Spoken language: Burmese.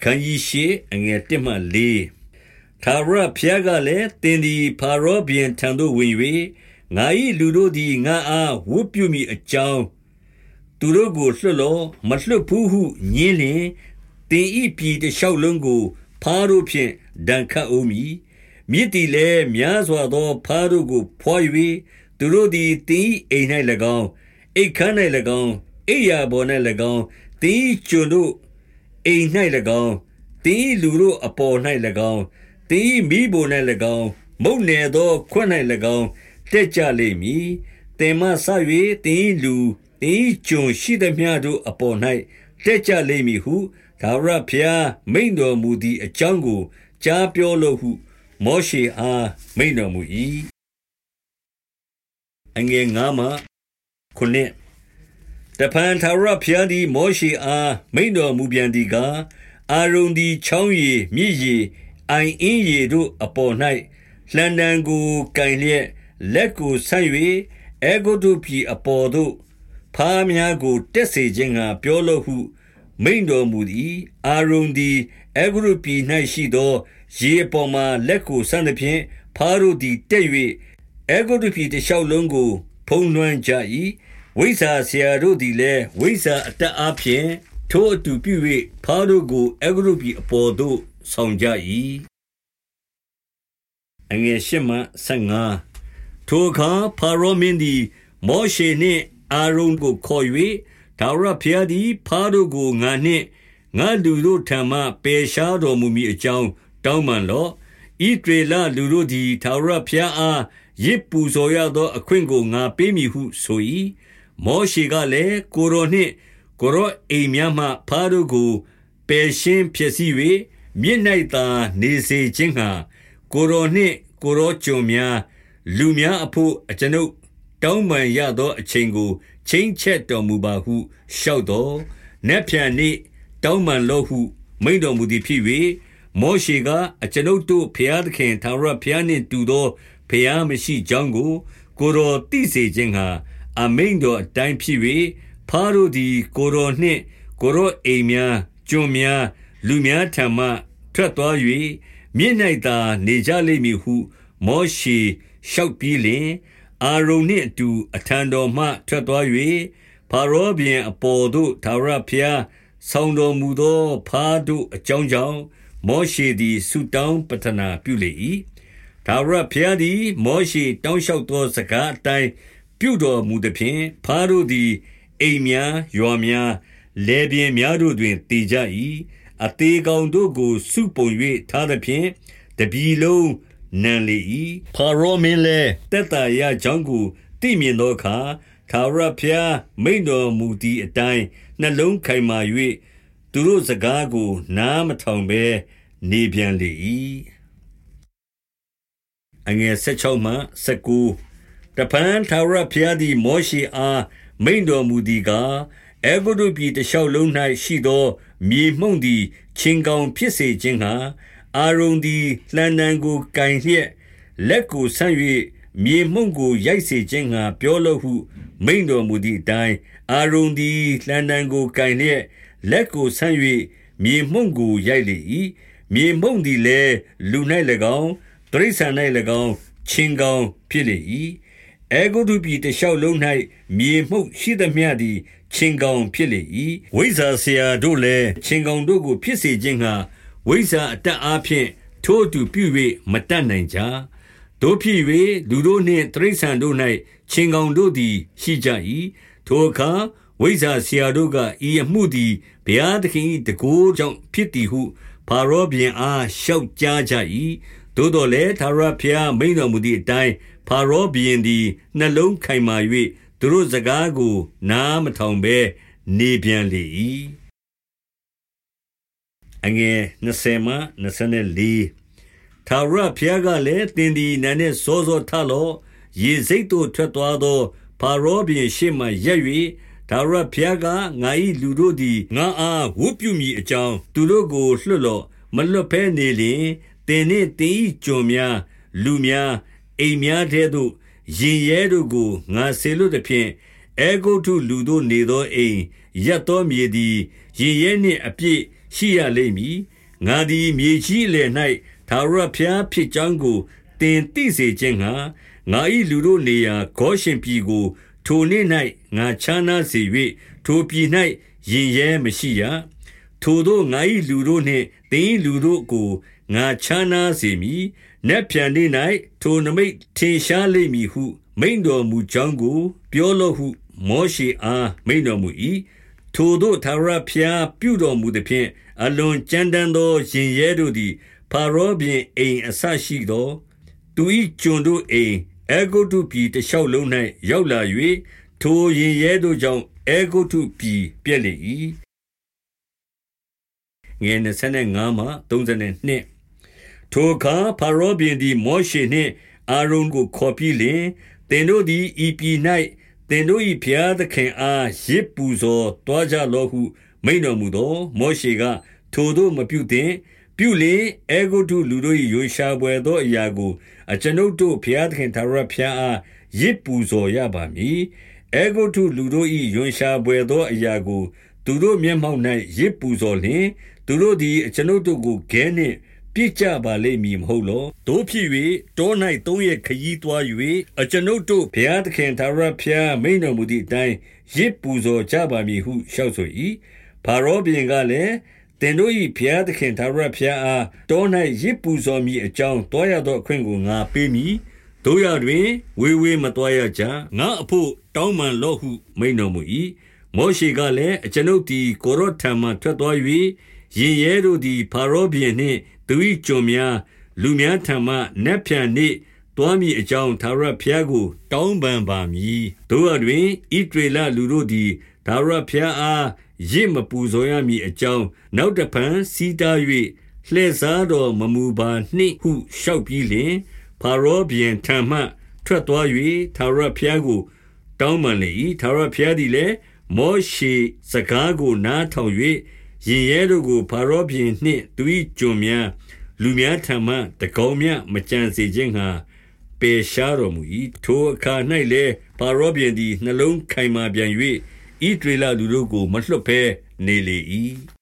အခန်းကြီးရှိအငယ်1မှ4သာရဖျားကလည်းတင်းဒီဖာရောဘင်ထံသို့ဝင်၍ငါ၏လူတို့သည်ငါအားဝတ်ပြုမိအကြောင်းသူတို့ကိုလွှတ်လောမလွှတ်ဘူးဟုညင်းလျင်တင်ဤပြည်တလျှောက်လုံးကိုဖားတို့ဖြင့်ဒဏ်ခတ်အောင်မည်မြစ်တီလည်းများစွာသောဖားတို့ကိုဖွာ၍သူတို့သည်တင်ဤအိမ်၌၎င်းအိတ်ခမ်း၌၎င်းအိယာပေါ်၌၎င်းတင်ဤကျွန်တို့ အိမ်၌၎င်းတင်ဤလူတို့အပေါ်၌၎င်းတင်ဤမိဘ၌၎င်းမုတ်နယ်သောခွ၌၎င်းတက်ကြလိမ့်မည်တင်မဆ၍တင်ဤလူတင်ဤကျွန်ရှိသည်များတို့အပေါ်၌တက်ကြလိမ့်မည်ဟုဒါဝရဖျားမိန်တော်မူသည့်အကြောင်းကိုကြားပြောလို့ဟု မောရှေအားမိန်တော်မူ၏အငယ်ငါးမှခုနှစ် တဖန်သာရဖျားသည် မောရှေအား မိန်တော်မူပြန်သည်ကား အာရုန်သည် ချောင်းရည်မြည်ရည်အိုင်အင်းရည်တို့အပေါ်၌လှန်တံကိုကင်လျက် လက်ကိုဆန့်၍အေဂုတုပြည်အပေါ်သို့ဖားများကို တက်စေခြင်းကပြောလို့ဟု မိန်တော်မူသည်အာရုန်သည်အေဂုတုပြည်၌ရှိသော ရေပေါ်မှလက်ကိုဆန့်သည်ဖြင့် ဖားတို့သည် တက်၍အေဂုတုပြည်တလျှောက်လုံးကို ဖုံးလွှမ်းကြ၏ ဝိဇာဆရာတို့သည်လည်းဝိဇာအတတ်အဖြင့်ထိုအတူပြု၍ဖားတို့ကိုအေဂုတုပြည်အပေါ်သို့ဆောင်ကြ၏အငယ်ရှမှ15ထိုအခါဖာရောမင်းသည် မောရှေနှင့်အာရုန်ကိုခေါ်၍ဒါဝရဖျားသည်ဖားတို့ကိုငါနှင့်ငါလူတို့ထံမှပယ်ရှားတော်မူမည်အကြောင်းတောင်းပန်လော့ဤဒေလလူတို့သည်ဒါဝရဖျားအားရစ်ပူဇော်ရသော အခွင့်ကိုငါပေးမည်ဟုဆို၏ မောရှေကလည်းကိုရောနှင့်ကိုရောအိမ်များမှဖားတို့ကိုပယ်ရှင်းဖြစ်စီ၍မြစ်၌သာနေစေခြင်းဟာကိုရောနှင့်ကိုရောကျွန်များ လူများအဖို့အကျွန်ုပ်တောင်းပန်ရသောအချိန်ကိုချင်းချက်တော်မူပါဟုလျှောက်တော်နက်ဖြန်နေ့တောင်းပန်လောဟုမိန်တော်မူသည်ဖြစ်၍မောရှေကအကျွန်ုပ်တို့ဖျားသခင်သာရဖျားနှင့်တူသောဖျားမရှိကြောင်းကို ကိုတော်သိစေခြင်းဟာ အမိန်တော်အတိုင်းဖြစ်၍ဖားတို့သည် ကိုတော်နှင့်ကိုရောအိမ်များကျွန်များလူများထံမှထွက်သွား၍မြင့်၌သာနေကြလိမ့်မည်ဟု မောရှေလျှောက်ပြီးလျှင်အာရုန်နှင့်အတူအထံတော်မှထွက်သွား၍ဖာရောဘင်အပေါ်သို့သာရဖျားဆောင်တော်မူသောဖားတို့အကြောင်းကြောင့်မောရှေသည်ဆုတောင်းပတနာပြုလေ၏သာရဖျားသည် မောရှေတောင်းလျှောက်သောစကားအတိုင်း ပြုတော်မူသည်ဖြင့်ဖားတို့သည် အိမ်များရွာများလေပြင်းများတို့တွင်တည်ကြ၏အသေးကောင်တို့ကိုစုပုံ၍ထားသည်ဖြင့်တပြီလုံးနံလေ၏ဖာရောမင်းလည်းတက်တာရကြောင်းကိုသိမြင်သောအခါသာရဖျားမိန်တော်မူသည့်အတိုင်းနှလုံးခိုင်မာ၍သူတို့စကားကို နားမထောင်ဘဲနေပြန်လေ၏အငယ်16မှ19 တပန်သာရဖျားသည် မောရှေအား မိန်တော်မူသည်ကားအေဂုတုပြည်တလျှောက်လုံး၌ရှိသော မြေမှုန့်သည်ချင်းကောင်ဖြစ်စေခြင်းဟာအာရုန်သည် လှံတံကိုကင်လျက် လက်ကိုဆန့်၍မြေမှုန့်ကို ရိုက်စေခြင်းငှာပြောလို့ဟု မိန်တော်မူသည့်အတိုင်း အာရုန်သည် လှံတံကိုကင်လျက် လက်ကိုဆန့်၍မြေမှုန့်ကို ရိုက်လေ၏မြေမှုန့်သည်လည်း လူ၌၎င်းတရိษံ၌၎င်းချင်းကောင်ဖြစ်လေ၏ အေဂုတုပြည်တလျှောက်လုံး၌မြေမှုန့်ရှိသမျှသည်ချင်းကောင်ဖြစ်လေ၏ဝိဇာဆရာတို့လည်းချင်းကောင်တို့ကိုဖြစ်စေခြင်းငှာဝိဇ္ဇာအတတ်အားဖြင့်ထိုအတူပြု၍မတတ်နိုင်ကြတို့ဖြစ်၍လူတို့နှင့်တရိษံတို့၌ချင်းကောင်တို့သည်ရှိကြ၏ထိုအခါဝိဇ္ဇာဆရာတို့ကဤအမှုသည်ဘုရားသခင်၏တကိုးကြောင့်ဖြစ်သည်ဟုဖာရောပြင်အားလျှောက်ကြားကြ၏သို့တော်လည်းသာရဖျားမိန်တော်မူသည့်အတိုင်း ဖာရောဘီရင်သည်နှလုံးခိုင်မာ၍သူတို့စကားကို နားမထောင်ဘဲနေပြန်လေ၏အငယ်20မှ24ထာဝရဘုရားကလည်းတင်ဒီနန်းနဲ့စောစောထလောရေစိတ်တို့ထွက်သွားသောဖာရောဘီရှေ့မှရက်၍ထာဝရဘုရားကငါ၏လူတို့သည်ငါအားဝတ်ပြုမိအကြောင်းသူတို့ကိုလွှတ်လော့မလွတ်ဖဲနေလျင်တင်နှင့်တင်၏ကျွန်များလူများ အိမ်များထဲသို့ရင်ရဲတို့ကိုငါဆေလွတ်သည်ဖြင့်အေဂုတ်ထုလူတို့နေသောအိမ်ရက်သောမြေသည်ရင်ရဲနှင့်အပြည့်ရှိရလိမ့်မည်ငါသည်မြေကြီးအလယ်၌သာရဖျားဖြစ်ကြောင်းကိုတင်သိစေခြင်းငှာငါ၏လူတို့နေရာဂေါရှင်ပြည်ကို ထိုနေ့၌ငါချမ်းသာစေ၍ထိုပြည်၌ရင်ရဲမရှိရထိုတို့ငါ၏လူတို့နှင့်တင်းလူတို့ကို ငါချမ်းသာစေမည်နက်ဖြန်နေ့၌ထိုနမိတ်ထင်ရှားလိမ့်မည်ဟု မိန်တော်မူကြောင်းကို ပြောလော့ဟု မောရှေအားမိန်တော်မူ၏ထိုတို့သာရဖျားပြုတော်မူသည်ဖြင့်အလွန်ကြမ်းတမ်းသောရင်ရဲတို့သည်ဖာရောပြင်အိမ်အဆရှိသောသူ၏ကျွန်တို့အိမ်အေဂုတုပြည်တလျှောက်လုံး၌ရောက်လာ၍ထိုရင်ရဲတို့ကြောင့်အေဂုတုပြည်ပြည့်လေ၏ငယ်25မှ32 ထိုအခါဖာရောဘင်သည် မောရှေနှင့်အာရုန်ကိုခေါ်ပြီးလျှင် သင်တို့သည် ဤပြည်၌သင်တို့၏ဘုရားသခင်အားရစ်ပူဇော်တွားကြလောဟု မိန်တော်မူသောမောရှေက ထိုတို့မပြုသင့် ပြုလင်အေဂုတုလူတို့၏ရွရှာပွဲသောအရာကို အကျွန်ုပ်တို့ ဘုရားသခင်သာရဘုရားအားရစ်ပူဇော်ရပါမည်အေဂုတုလူတို့၏ရွရှာပွဲသောအရာကို သူတို့မျက်မှောက်၌ရစ်ပူဇော်လျင် သူတို့သည် အကျွန်ုပ်တို့ကို ခဲနှင့် ပြစ်ကြပါလိမ့်မည်မဟုတ်လောတို့ဖြစ်၍တော၌သုံးရက်ခရီးသွား၍အကျွန်ုပ်တို့ဘုရားသခင်သာရဘုရားမိန်တော်မူသည့်အတိုင်းရစ်ပူဇော်ကြပါမည်ဟုလျှောက်ဆို၏ဖာရောဘင်ကလည်းသင်တို့၏ဘုရားသခင်သာရဘုရားအားတော၌ရစ်ပူဇော်မည်အကြောင်းတောရသောအခွင့်ကိုငါပေးမည်တို့ရတွင်ဝေဝေးမတော်ရကြငါအဖို့တောင်းပန်လော့ဟုမိန်တော်မူ၏မောရှေကလည်းအကျွန်ုပ်သည်ကိုရော့ထံမှထွက်သွား၍ရင်ရဲတို့သည်ဖာရောဘီနှင့် သူ၏ကျွန်များလူများထံမှနက်ဖြန်နှင့်တွားမိအကြောင်းသာရဖျားကို တောင်းပန်ပါမည်တို့အတွင်ဣဒေလလူတို့သည်သာရဖျားအားရစ်မပူဇော်ရမည်အကြောင်းနောက်တဖန်စီးတား၍လှည့်စားတော်မမူပါနှင့်ဟုလျှောက်ပြီးလျှင်ဖာရောဘီထံမှ ထွက်သွား၍သာရဖျားကို တောင်းပန်လေ၏သာရဖျားသည်လည်းမောရှေစကားကိုနားထောင်၍ ရင်ရဲတို့ကိုဖာရောဘီနှင့်သူ၏ကျွန်များလူများထံမှတကောင်းမြမကြံစေခြင်းငှာပေရှားတော်မူ၏ထိုအခါ၌လည်းပါရောဘီသည်နှလုံးခိုင်မာပြန်၍ဤဒေလလူတို့ကိုမလွတ်ဘဲနေလေ၏